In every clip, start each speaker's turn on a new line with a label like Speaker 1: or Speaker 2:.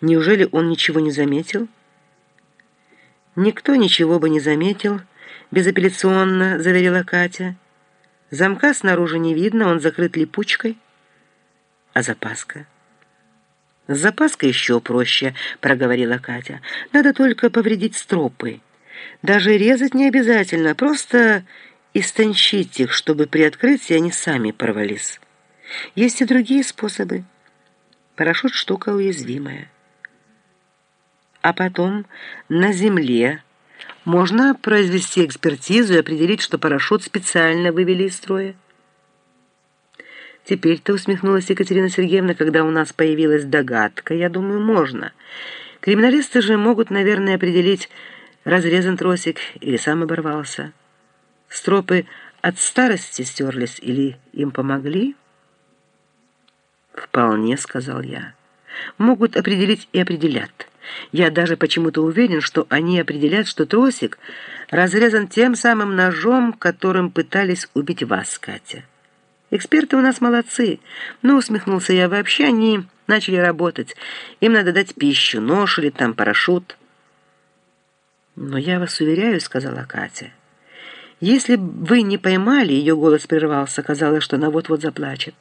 Speaker 1: Неужели он ничего не заметил? Никто ничего бы не заметил, безапелляционно заверила Катя. Замка снаружи не видно, он закрыт липучкой. А запаска? С запаской еще проще, проговорила Катя. Надо только повредить стропы. Даже резать не обязательно, просто истончить их, чтобы при открытии они сами порвались. Есть и другие способы. Парашют — штука уязвимая. А потом на земле можно произвести экспертизу и определить, что парашют специально вывели из строя. Теперь-то усмехнулась Екатерина Сергеевна, когда у нас появилась догадка. Я думаю, можно. Криминалисты же могут, наверное, определить, разрезан тросик или сам оборвался. Стропы от старости стерлись или им помогли? «Вполне», — сказал я. «Могут определить и определят. Я даже почему-то уверен, что они определят, что тросик разрезан тем самым ножом, которым пытались убить вас, Катя. Эксперты у нас молодцы. Ну, усмехнулся я, вообще они начали работать. Им надо дать пищу, нож или там парашют». «Но я вас уверяю», — сказала Катя, — «если вы не поймали, ее голос прервался, казалось, что она вот-вот заплачет».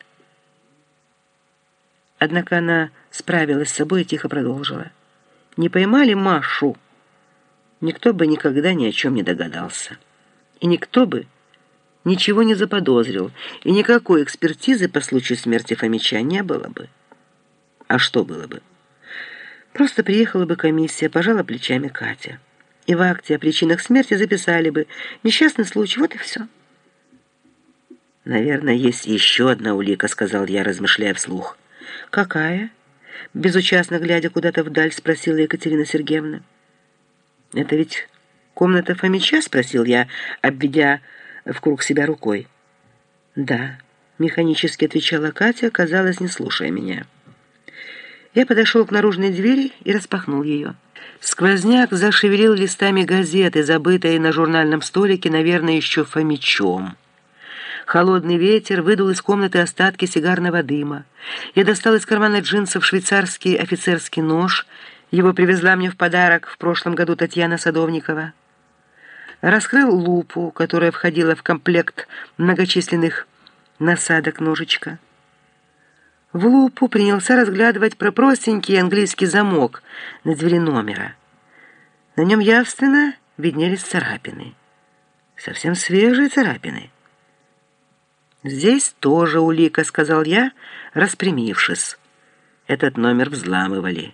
Speaker 1: Однако она справилась с собой и тихо продолжила. «Не поймали Машу?» Никто бы никогда ни о чем не догадался. И никто бы ничего не заподозрил, и никакой экспертизы по случаю смерти Фомича не было бы. А что было бы? Просто приехала бы комиссия, пожала плечами Катя и в акте о причинах смерти записали бы «несчастный случай», вот и все. «Наверное, есть еще одна улика», — сказал я, размышляя вслух. «Какая?» — безучастно глядя куда-то вдаль, спросила Екатерина Сергеевна. «Это ведь комната Фомича?» — спросил я, обведя в круг себя рукой. «Да», — механически отвечала Катя, казалось, не слушая меня. Я подошел к наружной двери и распахнул ее. Сквозняк зашевелил листами газеты, забытой на журнальном столике, наверное, еще Фомичом. Холодный ветер выдул из комнаты остатки сигарного дыма. Я достал из кармана джинсов швейцарский офицерский нож. Его привезла мне в подарок в прошлом году Татьяна Садовникова. Раскрыл лупу, которая входила в комплект многочисленных насадок ножичка. В лупу принялся разглядывать простенький английский замок на двери номера. На нем явственно виднелись царапины. Совсем свежие царапины. «Здесь тоже улика», — сказал я, распрямившись. Этот номер взламывали.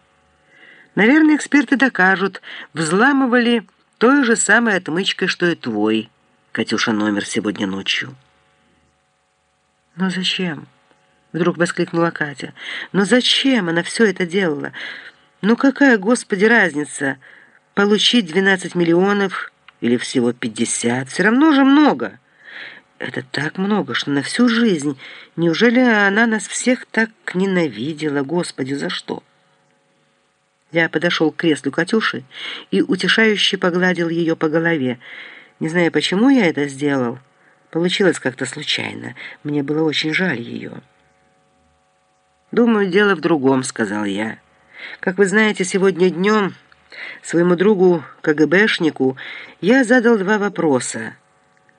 Speaker 1: Наверное, эксперты докажут, взламывали той же самой отмычкой, что и твой, Катюша, номер сегодня ночью. Но зачем? Вдруг воскликнула Катя. «Но зачем она все это делала? Ну какая, Господи, разница, получить 12 миллионов или всего 50? Все равно же много!» «Это так много, что на всю жизнь. Неужели она нас всех так ненавидела? Господи, за что?» Я подошел к креслу Катюши и утешающе погладил ее по голове. Не знаю, почему я это сделал. Получилось как-то случайно. Мне было очень жаль ее. «Думаю, дело в другом», — сказал я. «Как вы знаете, сегодня днем своему другу КГБшнику я задал два вопроса,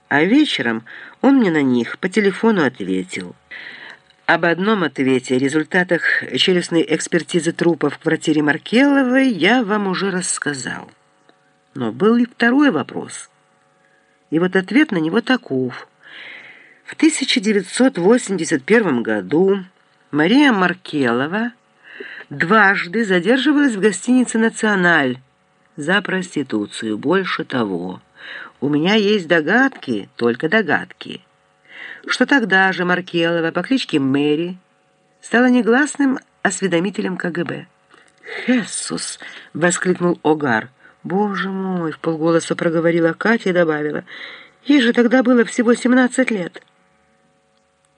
Speaker 1: а вечером он мне на них по телефону ответил». Об одном ответе, результатах челюстной экспертизы трупа в квартире Маркеловой, я вам уже рассказал. Но был и второй вопрос. И вот ответ на него таков. В 1981 году Мария Маркелова дважды задерживалась в гостинице «Националь» за проституцию. Больше того, у меня есть догадки, только догадки, что тогда же Маркелова по кличке Мэри стала негласным осведомителем КГБ. «Хессус!» — воскликнул Огар. «Боже мой!» — в полголоса проговорила Катя и добавила. «Ей же тогда было всего 17 лет».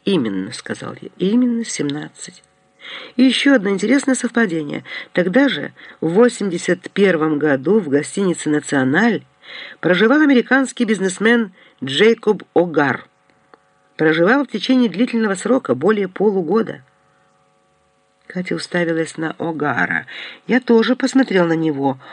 Speaker 1: «Именно», — сказал я, — «именно 17». И еще одно интересное совпадение. Тогда же, в 81 году, в гостинице «Националь» проживал американский бизнесмен Джейкоб Огар. Проживал в течение длительного срока, более полугода. Катя уставилась на Огара. Я тоже посмотрел на него.